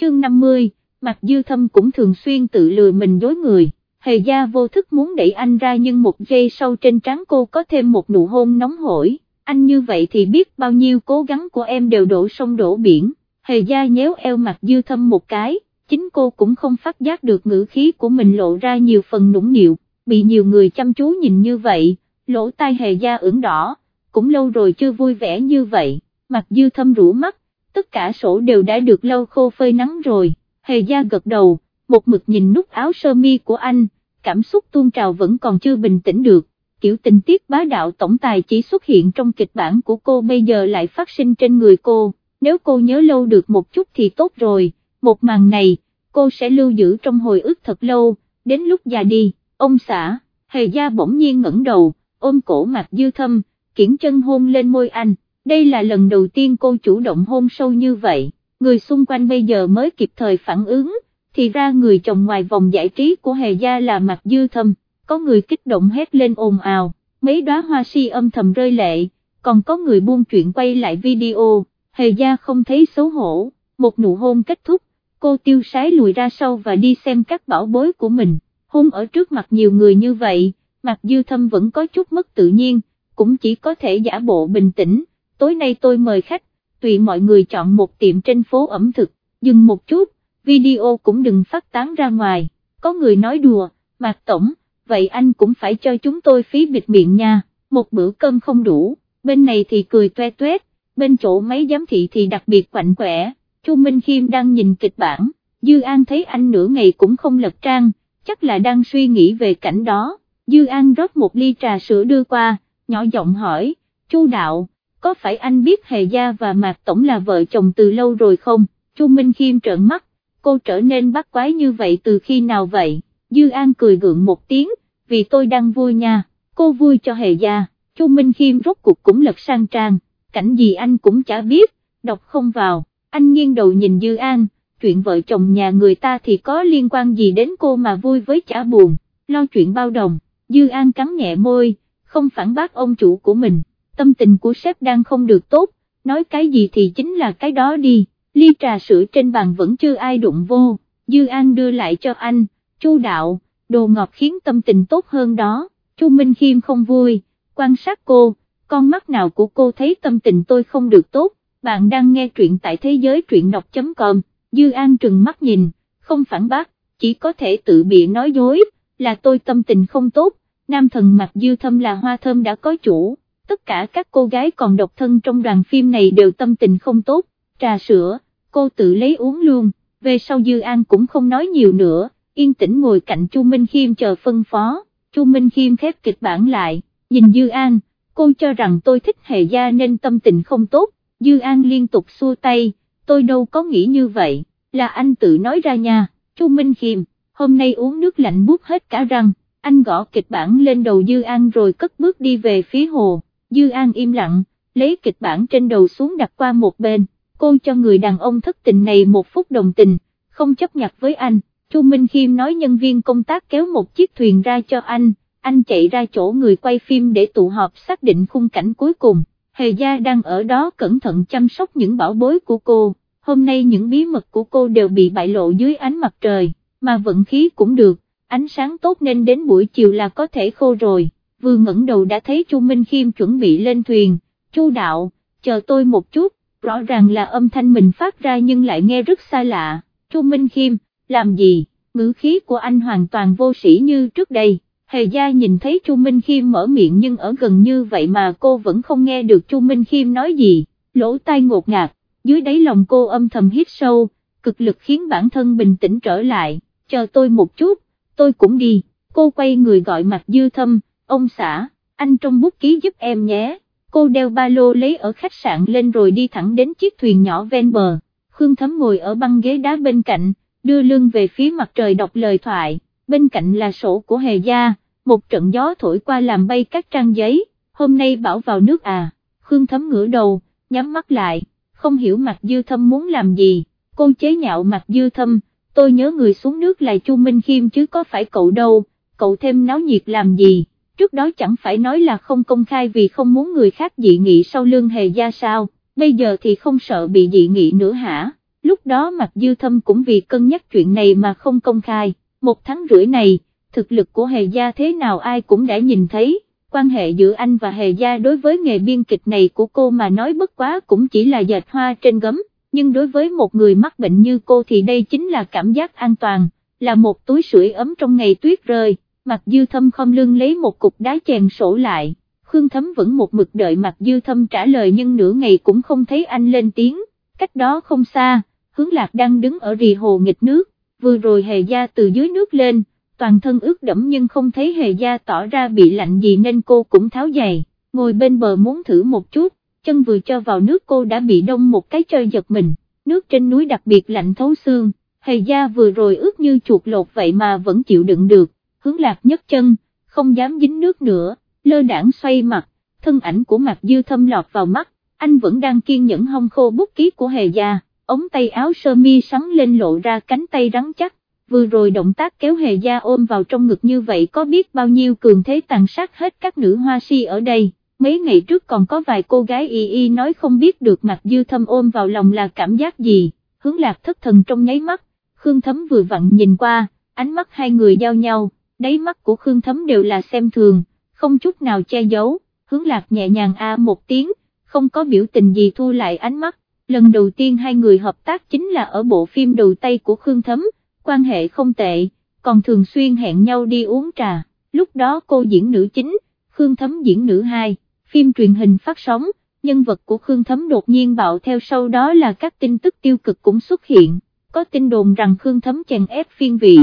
chương 50, Mạc Dư Thâm cũng thường xuyên tự lừa mình dối người, hề gia vô thức muốn đẩy anh ra nhưng một giây sau trên trán cô có thêm một nụ hôn nóng hổi, anh như vậy thì biết bao nhiêu cố gắng của em đều đổ sông đổ biển, hề gia nhéo eo Mạc Dư Thâm một cái, chính cô cũng không phát giác được ngữ khí của mình lộ ra nhiều phần nũng nịu, bị nhiều người chăm chú nhìn như vậy, lỗ tai hề gia ửng đỏ, cũng lâu rồi chưa vui vẻ như vậy, Mạc Dư Thâm rũ mắt, tất cả sổ đều đã được lâu khô phơi nắng rồi, hề gia gật đầu, một mực nhìn nút áo sơ mi của anh, cảm xúc tuôn trào vẫn còn chưa bình tĩnh được, kiểu tình tiết bá đạo tổng tài chỉ xuất hiện trong kịch bản của cô bây giờ lại phát sinh trên người cô, nếu cô nhớ lâu được một chút thì tốt rồi, một màn này, cô sẽ lưu giữ trong hồi ức thật lâu, đến lúc già đi, ông xã, hề gia bỗng nhiên ngẩng đầu, ôm cổ mặt dư thâm, kiển chân hôn lên môi anh, đây là lần đầu tiên cô chủ động hôn sâu như vậy, người xung quanh bây giờ mới kịp thời phản ứng, thì ra người chồng ngoài vòng giải trí của hề gia là mặt dư thâm, có người kích động hét lên ồn ào, mấy đóa hoa si âm thầm rơi lệ, còn có người buông chuyện quay lại video, hề gia không thấy xấu hổ, một nụ hôn kết thúc, cô tiêu sái lùi ra sau và đi xem các bảo bối của mình, hôn ở trước mặt nhiều người như vậy, mặt dư thâm vẫn có chút mất tự nhiên, cũng chỉ có thể giả bộ bình tĩnh, tối nay tôi mời khách, tùy mọi người chọn một tiệm trên phố ẩm thực, dừng một chút, video cũng đừng phát tán ra ngoài, có người nói đùa, Mạc Tổng, vậy anh cũng phải cho chúng tôi phí bịt miệng nha, một bữa cơm không đủ, bên này thì cười toe toét, bên chỗ mấy giám thị thì đặc biệt quạnh quẻ, Chu Minh Khiêm đang nhìn kịch bản, Dư An thấy anh nửa ngày cũng không lật trang, chắc là đang suy nghĩ về cảnh đó, Dư An rót một ly trà sữa đưa qua, nhỏ giọng hỏi, Chu Đạo, có phải anh biết Hề Gia và Mạc Tổng là vợ chồng từ lâu rồi không? Chu Minh Khiêm trợn mắt, cô trở nên bắt quái như vậy từ khi nào vậy? Dư An cười gượng một tiếng, vì tôi đang vui nha, cô vui cho Hề Gia, Chu Minh Khiêm rốt cuộc cũng lật sang trang, cảnh gì anh cũng chả biết, đọc không vào, anh nghiêng đầu nhìn Dư An, chuyện vợ chồng nhà người ta thì có liên quan gì đến cô mà vui với chả buồn, lo chuyện bao đồng, Dư An cắn nhẹ môi, không phản bác ông chủ của mình tâm tình của sếp đang không được tốt, nói cái gì thì chính là cái đó đi, ly trà sữa trên bàn vẫn chưa ai đụng vô, Dư An đưa lại cho anh, Chu đạo, đồ ngọt khiến tâm tình tốt hơn đó, Chu Minh Khiêm không vui, quan sát cô, con mắt nào của cô thấy tâm tình tôi không được tốt, bạn đang nghe truyện tại thế giới truyện đọc.com, Dư An trừng mắt nhìn, không phản bác, chỉ có thể tự bị nói dối, là tôi tâm tình không tốt, nam thần mặt dư thâm là hoa thơm đã có chủ tất cả các cô gái còn độc thân trong đoàn phim này đều tâm tình không tốt, trà sữa, cô tự lấy uống luôn, về sau Dư An cũng không nói nhiều nữa, yên tĩnh ngồi cạnh Chu Minh Khiêm chờ phân phó, Chu Minh Khiêm khép kịch bản lại, nhìn Dư An, cô cho rằng tôi thích hề gia nên tâm tình không tốt, Dư An liên tục xua tay, tôi đâu có nghĩ như vậy, là anh tự nói ra nha, Chu Minh Khiêm, hôm nay uống nước lạnh buốt hết cả răng, anh gõ kịch bản lên đầu Dư An rồi cất bước đi về phía hồ. Dư An im lặng, lấy kịch bản trên đầu xuống đặt qua một bên, cô cho người đàn ông thất tình này một phút đồng tình, không chấp nhặt với anh, Chu Minh Khiêm nói nhân viên công tác kéo một chiếc thuyền ra cho anh, anh chạy ra chỗ người quay phim để tụ họp xác định khung cảnh cuối cùng, Hề Gia đang ở đó cẩn thận chăm sóc những bảo bối của cô, hôm nay những bí mật của cô đều bị bại lộ dưới ánh mặt trời, mà vận khí cũng được, ánh sáng tốt nên đến buổi chiều là có thể khô rồi vừa ngẩng đầu đã thấy Chu Minh Khiêm chuẩn bị lên thuyền, Chu đạo, chờ tôi một chút, rõ ràng là âm thanh mình phát ra nhưng lại nghe rất xa lạ, Chu Minh Khiêm, làm gì, ngữ khí của anh hoàn toàn vô sĩ như trước đây. Hề gia nhìn thấy Chu Minh Khiêm mở miệng nhưng ở gần như vậy mà cô vẫn không nghe được Chu Minh Khiêm nói gì, lỗ tai ngột ngạt, dưới đáy lòng cô âm thầm hít sâu, cực lực khiến bản thân bình tĩnh trở lại, chờ tôi một chút, tôi cũng đi, cô quay người gọi mặt dư thâm, ông xã, anh trong bút ký giúp em nhé, cô đeo ba lô lấy ở khách sạn lên rồi đi thẳng đến chiếc thuyền nhỏ ven bờ, Khương Thấm ngồi ở băng ghế đá bên cạnh, đưa lưng về phía mặt trời đọc lời thoại, bên cạnh là sổ của Hề Gia, một trận gió thổi qua làm bay các trang giấy, hôm nay bảo vào nước à, Khương Thấm ngửa đầu, nhắm mắt lại, không hiểu mặt dư thâm muốn làm gì, cô chế nhạo mặt dư thâm, tôi nhớ người xuống nước là Chu Minh Khiêm chứ có phải cậu đâu, cậu thêm náo nhiệt làm gì? Trước đó chẳng phải nói là không công khai vì không muốn người khác dị nghị sau lương hề gia sao, bây giờ thì không sợ bị dị nghị nữa hả, lúc đó mặt Dư Thâm cũng vì cân nhắc chuyện này mà không công khai, một tháng rưỡi này, thực lực của Hề Gia thế nào ai cũng đã nhìn thấy, quan hệ giữa anh và Hề Gia đối với nghề biên kịch này của cô mà nói bất quá cũng chỉ là dệt hoa trên gấm, nhưng đối với một người mắc bệnh như cô thì đây chính là cảm giác an toàn, là một túi sưởi ấm trong ngày tuyết rơi, Mạc Dư Thâm không lưng lấy một cục đá chèn sổ lại, Khương Thấm vẫn một mực đợi Mạc Dư Thâm trả lời nhưng nửa ngày cũng không thấy anh lên tiếng, cách đó không xa, hướng lạc đang đứng ở rì hồ nghịch nước, vừa rồi hề gia từ dưới nước lên, toàn thân ướt đẫm nhưng không thấy hề gia tỏ ra bị lạnh gì nên cô cũng tháo giày, ngồi bên bờ muốn thử một chút, chân vừa cho vào nước cô đã bị đông một cái chơi giật mình, nước trên núi đặc biệt lạnh thấu xương, hề gia vừa rồi ướt như chuột lột vậy mà vẫn chịu đựng được, hướng lạc nhấc chân, không dám dính nước nữa, lơ đảng xoay mặt, thân ảnh của mặt dư thâm lọt vào mắt, anh vẫn đang kiên nhẫn hong khô bút ký của hề gia, ống tay áo sơ mi sắn lên lộ ra cánh tay rắn chắc, vừa rồi động tác kéo hề gia ôm vào trong ngực như vậy có biết bao nhiêu cường thế tàn sát hết các nữ hoa si ở đây, mấy ngày trước còn có vài cô gái y y nói không biết được mặt dư thâm ôm vào lòng là cảm giác gì, hướng lạc thất thần trong nháy mắt, Khương Thấm vừa vặn nhìn qua, ánh mắt hai người giao nhau, đáy mắt của Khương Thấm đều là xem thường, không chút nào che giấu, hướng lạc nhẹ nhàng a một tiếng, không có biểu tình gì thu lại ánh mắt, lần đầu tiên hai người hợp tác chính là ở bộ phim đầu tay của Khương Thấm, quan hệ không tệ, còn thường xuyên hẹn nhau đi uống trà, lúc đó cô diễn nữ chính, Khương Thấm diễn nữ hai, phim truyền hình phát sóng, nhân vật của Khương Thấm đột nhiên bạo theo sau đó là các tin tức tiêu cực cũng xuất hiện, có tin đồn rằng Khương Thấm chèn ép phiên vị,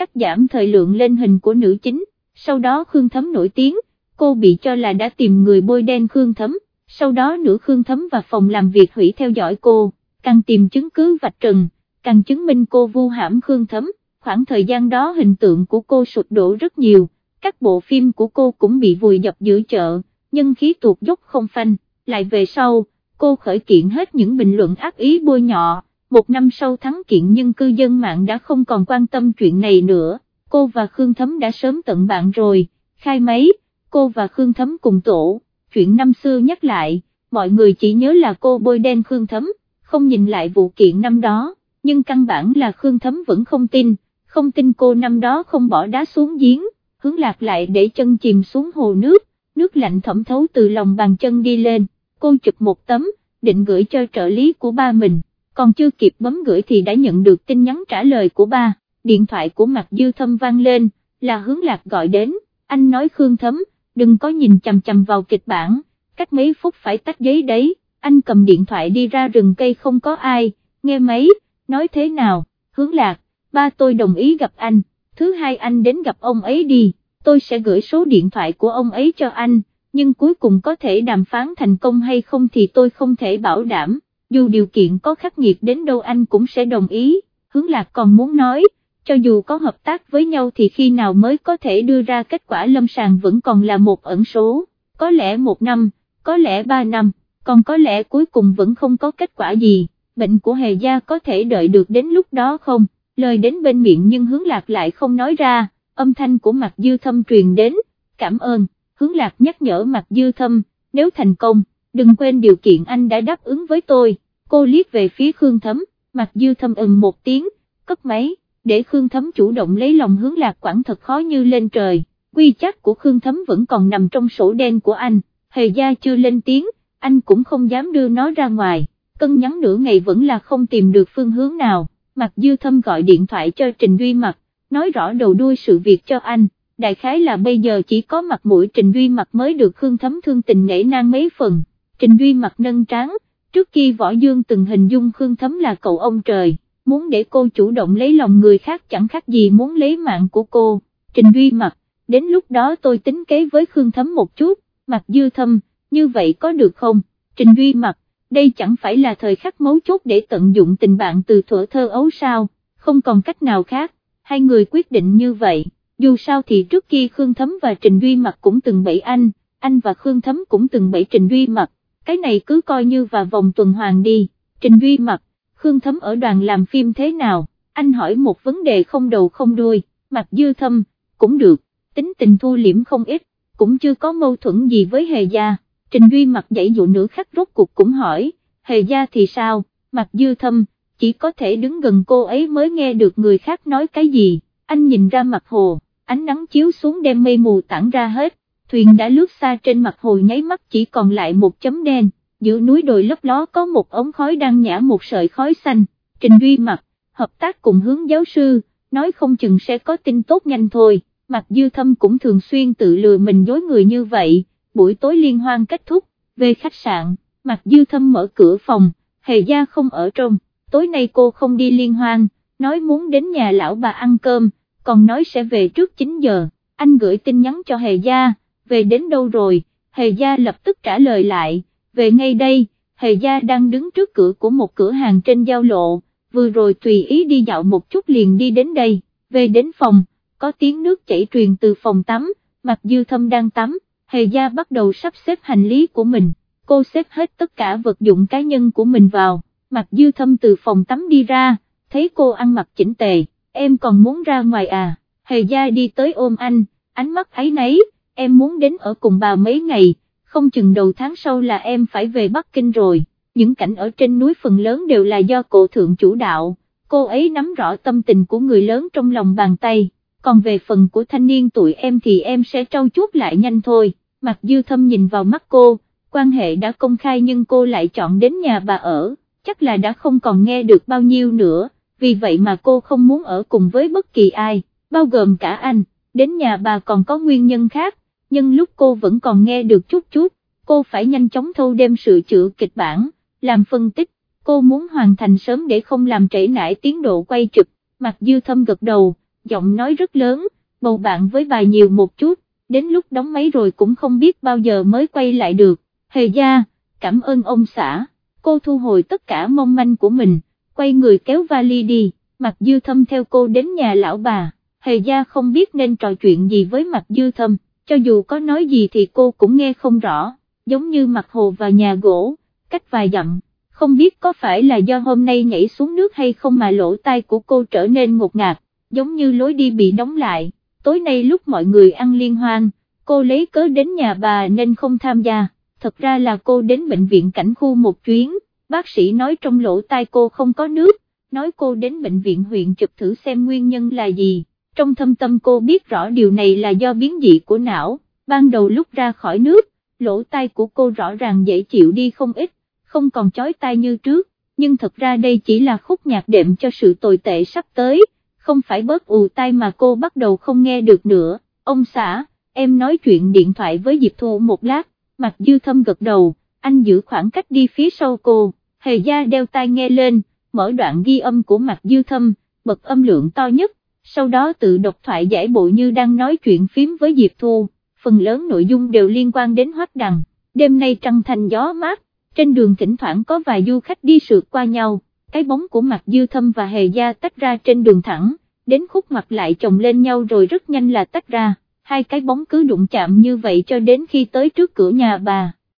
cắt giảm thời lượng lên hình của nữ chính, sau đó Khương Thấm nổi tiếng, cô bị cho là đã tìm người bôi đen Khương Thấm sau đó nữ Khương Thấm và phòng làm việc hủy theo dõi cô, càng tìm chứng cứ vạch trần, càng chứng minh cô vu hãm Khương Thấm, khoảng thời gian đó hình tượng của cô sụt đổ rất nhiều, các bộ phim của cô cũng bị vùi dập giữa chợ, nhân khí tuột dốc không phanh, lại về sau, cô khởi kiện hết những bình luận ác ý bôi nhọ, một năm sau thắng kiện nhưng cư dân mạng đã không còn quan tâm chuyện này nữa, cô và Khương Thấm đã sớm tận bạn rồi, khai máy, cô và Khương Thấm cùng tổ. Chuyện năm xưa nhắc lại, mọi người chỉ nhớ là cô bôi đen Khương Thấm, không nhìn lại vụ kiện năm đó, nhưng căn bản là Khương Thấm vẫn không tin, không tin cô năm đó không bỏ đá xuống giếng, hướng lạc lại để chân chìm xuống hồ nước, nước lạnh thẩm thấu từ lòng bàn chân đi lên, cô chụp một tấm, định gửi cho trợ lý của ba mình, còn chưa kịp bấm gửi thì đã nhận được tin nhắn trả lời của ba, điện thoại của Mạc dư thâm vang lên, là hướng lạc gọi đến, anh nói Khương Thấm, đừng có nhìn chằm chằm vào kịch bản, cách mấy phút phải tách giấy đấy, anh cầm điện thoại đi ra rừng cây không có ai, nghe máy, nói thế nào, hướng lạc, ba tôi đồng ý gặp anh, thứ hai anh đến gặp ông ấy đi, tôi sẽ gửi số điện thoại của ông ấy cho anh, nhưng cuối cùng có thể đàm phán thành công hay không thì tôi không thể bảo đảm, dù điều kiện có khắc nghiệt đến đâu anh cũng sẽ đồng ý, hướng lạc còn muốn nói, cho dù có hợp tác với nhau thì khi nào mới có thể đưa ra kết quả lâm sàng vẫn còn là một ẩn số, có lẽ một năm, có lẽ ba năm, còn có lẽ cuối cùng vẫn không có kết quả gì, bệnh của hề gia có thể đợi được đến lúc đó không, lời đến bên miệng nhưng hướng lạc lại không nói ra, âm thanh của mặt dư thâm truyền đến, cảm ơn, hướng lạc nhắc nhở mặt dư thâm, nếu thành công, đừng quên điều kiện anh đã đáp ứng với tôi, cô liếc về phía Khương Thấm, mặt dư thâm ừm một tiếng, cất máy để Khương Thấm chủ động lấy lòng hướng lạc quảng thật khó như lên trời, quy chắc của Khương Thấm vẫn còn nằm trong sổ đen của anh, hề gia chưa lên tiếng, anh cũng không dám đưa nó ra ngoài, cân nhắn nửa ngày vẫn là không tìm được phương hướng nào, Mặt Dư Thâm gọi điện thoại cho Trình Duy Mặt, nói rõ đầu đuôi sự việc cho anh, đại khái là bây giờ chỉ có mặt mũi Trình Duy Mặt mới được Khương Thấm thương tình nể nang mấy phần, Trình Duy Mặt nâng tráng, trước khi Võ Dương từng hình dung Khương Thấm là cậu ông trời muốn để cô chủ động lấy lòng người khác chẳng khác gì muốn lấy mạng của cô, Trình Duy mặt, đến lúc đó tôi tính kế với Khương Thấm một chút, mặt dư thâm, như vậy có được không, Trình Duy mặt, đây chẳng phải là thời khắc mấu chốt để tận dụng tình bạn từ thuở thơ ấu sao, không còn cách nào khác, hai người quyết định như vậy, dù sao thì trước kia Khương Thấm và Trình Duy mặt cũng từng bẫy anh, anh và Khương Thấm cũng từng bẫy Trình Duy mặt, cái này cứ coi như và vòng tuần hoàn đi, Trình Duy mặt, Khương Thấm ở đoàn làm phim thế nào, anh hỏi một vấn đề không đầu không đuôi, mặt dư thâm, cũng được, tính tình thu liễm không ít, cũng chưa có mâu thuẫn gì với hề gia, Trình Duy mặt dãy dụ nửa khắc rốt cuộc cũng hỏi, hề gia thì sao, mặt dư thâm, chỉ có thể đứng gần cô ấy mới nghe được người khác nói cái gì, anh nhìn ra mặt hồ, ánh nắng chiếu xuống đem mây mù tản ra hết, thuyền đã lướt xa trên mặt hồ nháy mắt chỉ còn lại một chấm đen, giữa núi đồi lấp ló có một ống khói đang nhả một sợi khói xanh, Trình Duy mặt, hợp tác cùng hướng giáo sư, nói không chừng sẽ có tin tốt nhanh thôi, mặt dư thâm cũng thường xuyên tự lừa mình dối người như vậy, buổi tối liên hoan kết thúc, về khách sạn, mặt dư thâm mở cửa phòng, hề gia không ở trong, tối nay cô không đi liên hoan, nói muốn đến nhà lão bà ăn cơm, còn nói sẽ về trước 9 giờ, anh gửi tin nhắn cho hề gia, về đến đâu rồi, hề gia lập tức trả lời lại, về ngay đây, hề gia đang đứng trước cửa của một cửa hàng trên giao lộ, vừa rồi tùy ý đi dạo một chút liền đi đến đây, về đến phòng, có tiếng nước chảy truyền từ phòng tắm, mặt dư thâm đang tắm, hề gia bắt đầu sắp xếp hành lý của mình, cô xếp hết tất cả vật dụng cá nhân của mình vào, mặt dư thâm từ phòng tắm đi ra, thấy cô ăn mặc chỉnh tề, em còn muốn ra ngoài à, hề gia đi tới ôm anh, ánh mắt ấy nấy, em muốn đến ở cùng bà mấy ngày, không chừng đầu tháng sau là em phải về Bắc Kinh rồi, những cảnh ở trên núi phần lớn đều là do cổ thượng chủ đạo, cô ấy nắm rõ tâm tình của người lớn trong lòng bàn tay, còn về phần của thanh niên tuổi em thì em sẽ trau chuốt lại nhanh thôi, mặt dư thâm nhìn vào mắt cô, quan hệ đã công khai nhưng cô lại chọn đến nhà bà ở, chắc là đã không còn nghe được bao nhiêu nữa, vì vậy mà cô không muốn ở cùng với bất kỳ ai, bao gồm cả anh, đến nhà bà còn có nguyên nhân khác, nhưng lúc cô vẫn còn nghe được chút chút, cô phải nhanh chóng thâu đêm sự chữa kịch bản, làm phân tích, cô muốn hoàn thành sớm để không làm trễ nải tiến độ quay chụp, mặt dư thâm gật đầu, giọng nói rất lớn, bầu bạn với bài nhiều một chút, đến lúc đóng máy rồi cũng không biết bao giờ mới quay lại được, hề gia, cảm ơn ông xã, cô thu hồi tất cả mong manh của mình, quay người kéo vali đi, mặt dư thâm theo cô đến nhà lão bà, hề gia không biết nên trò chuyện gì với mặt dư thâm cho dù có nói gì thì cô cũng nghe không rõ, giống như mặt hồ và nhà gỗ, cách vài dặm, không biết có phải là do hôm nay nhảy xuống nước hay không mà lỗ tai của cô trở nên ngột ngạt, giống như lối đi bị đóng lại, tối nay lúc mọi người ăn liên hoan, cô lấy cớ đến nhà bà nên không tham gia, thật ra là cô đến bệnh viện cảnh khu một chuyến, bác sĩ nói trong lỗ tai cô không có nước, nói cô đến bệnh viện huyện chụp thử xem nguyên nhân là gì trong thâm tâm cô biết rõ điều này là do biến dị của não, ban đầu lúc ra khỏi nước, lỗ tai của cô rõ ràng dễ chịu đi không ít, không còn chói tai như trước, nhưng thật ra đây chỉ là khúc nhạc đệm cho sự tồi tệ sắp tới, không phải bớt ù tai mà cô bắt đầu không nghe được nữa, ông xã, em nói chuyện điện thoại với Diệp Thu một lát, mặt dư thâm gật đầu, anh giữ khoảng cách đi phía sau cô, hề gia đeo tai nghe lên, mở đoạn ghi âm của mặt dư thâm, bật âm lượng to nhất, sau đó tự độc thoại giải bộ như đang nói chuyện phím với Diệp Thu, phần lớn nội dung đều liên quan đến hoắc đằng, đêm nay trăng thành gió mát, trên đường thỉnh thoảng có vài du khách đi sượt qua nhau, cái bóng của mặt dư thâm và hề gia tách ra trên đường thẳng, đến khúc mặt lại chồng lên nhau rồi rất nhanh là tách ra, hai cái bóng cứ đụng chạm như vậy cho đến khi tới trước cửa nhà bà.